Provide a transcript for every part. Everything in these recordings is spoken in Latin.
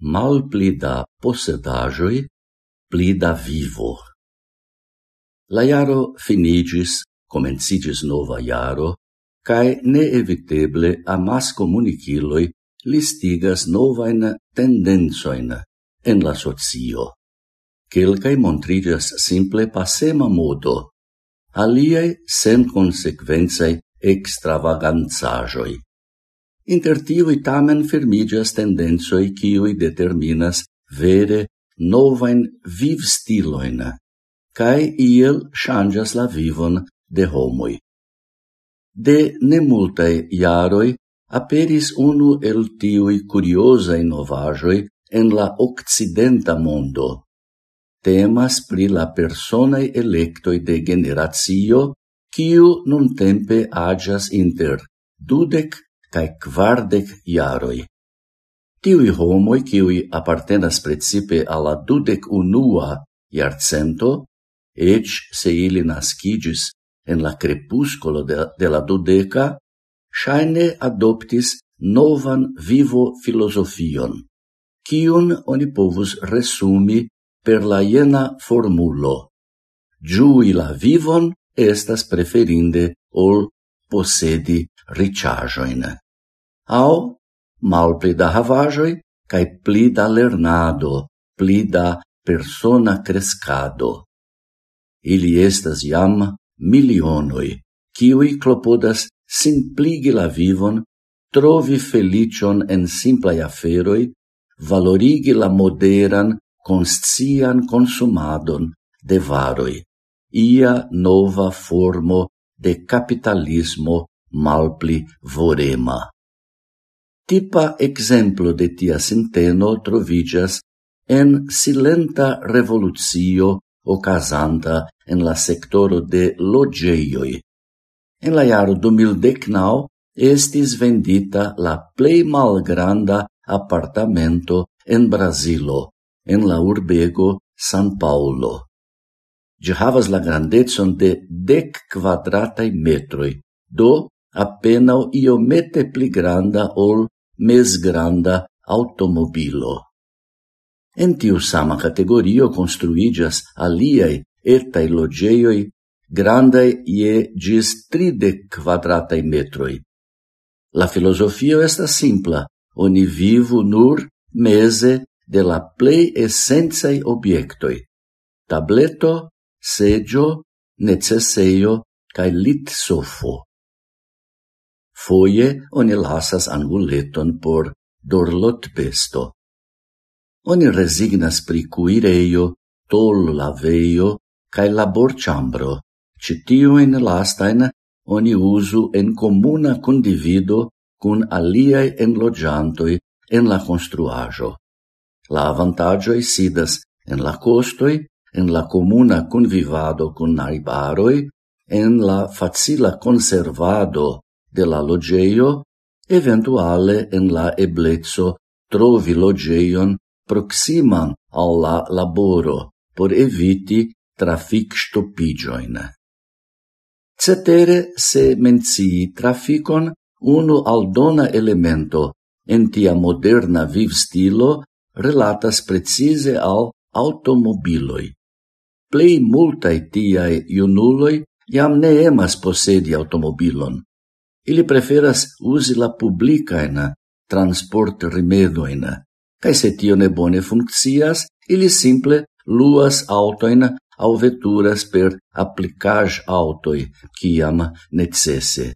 mal pli da posedaĵoj, pli da vivo. La iaro finigis, comencigis nova iaro, cae neeviteble amas comuniciloi listigas novain tendenzoin en la socio. Quelcae montrigas simple passema modo, aliae sen consequenzae extravaganzajoi. Inter tiui tamen fermigas tendenzoi cioi determinas vere novain viv stiloin, cae iel changas la vivon de homoi. De nemultae iaroi aperis unu el tiui curiosae novajoi en la occidenta mondo. Temas pri la personae electoi de generatio, kiu nun tempe agias inter dudec cae quardec iaroi. Tiui homoi, kiui appartenas principe alla dudec unua iarcento, ec se ili nascigis en la crepuscolo de, de la dudeca, shaine adoptis novan vivo filosofion, kiun oni povus resumi per la iena formulo. Giui la vivon estas preferinde ol possedi ricciagioin. Au, mal pli da havagioi, cae pli da lernado, pli da persona crescado. Ili estas iam milionoi, kiuj klopodas simpligi la vivon, trovi felicion en simplai aferoi, valorigi la moderan, conscian consumadon de varoi, ia nova formo de capitalismo malpli vorema. Tipa exemplo de tia sinteno trovigas en silenta revolucio ocasanta en la sectoro de logeioi. En la iaro 2019 estis vendita la plei malgranda apartamento en Brasilo, en la urbego San Paulo. Gi havas la grandezon de dec quadratai metroi, do apenao iomete pli granda ol mesgranda automobilo. En tiu sama categorio construigas aliai etai logeioi grandai ie gis tride quadratai metroi. La filosofio esta simpla, oni vivu nur mese de la plei essenzai obiectoi, tableto, seggio, necesseio, cae lit sofo foie oni lasas anguleton por dorlot pesto. Oni resignas pri cuireio, tol laveio, cae laborciambro. Citiuin lastain oni usu en comuna condivido cun aliae enlogiantoi en la construajo. La avantagioi sidas en la costoi, en la comuna convivado cun naibaroi, en la facila conservado de la logeio, eventuale en la eblezzo trovi logeion proximan al la laboro por eviti trafic stopigioin. Cetere se mencii traficon unu aldona elemento en tia moderna viv stilo relatas precise al automobiloi. Plei multae tiae iunuloi jam ne emas posedi automobilon, ili preferas usi la publicain transport rimedoina, cae se tio ne bone funccias, ili simple luas autoina au veturas per applicaj autoi, ciam necesse.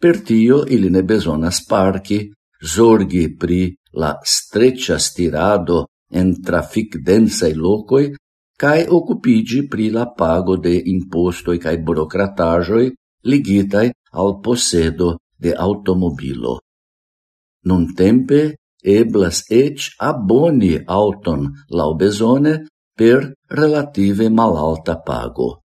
Per tio ili ne besonas parchi, zorgi pri la streccia stirado en trafic densai locoi, cae occupigi pri la pago de impostoi cae burocratajoi ligitai al possedo de automobilo. Nun tempe eblas ec aboni auton laubezone per relative malalta pago.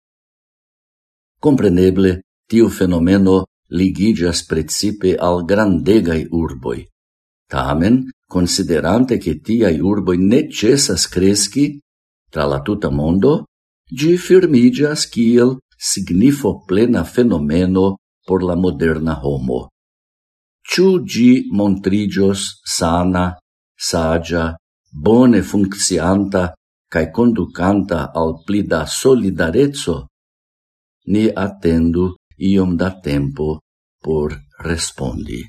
Compreneble, tiu fenomeno ligigas principe al grandegai urboi. Tamen, considerante che tiai urboi necessas cresci, tra la tuta mondo, gi firmigas kiel signifo plena fenomeno por la moderna homo. Ciu gi montrigios sana, sagia, bone funccianta cae conducanta al pli da solidarezzo, ni attendu iom da tempo por respondi.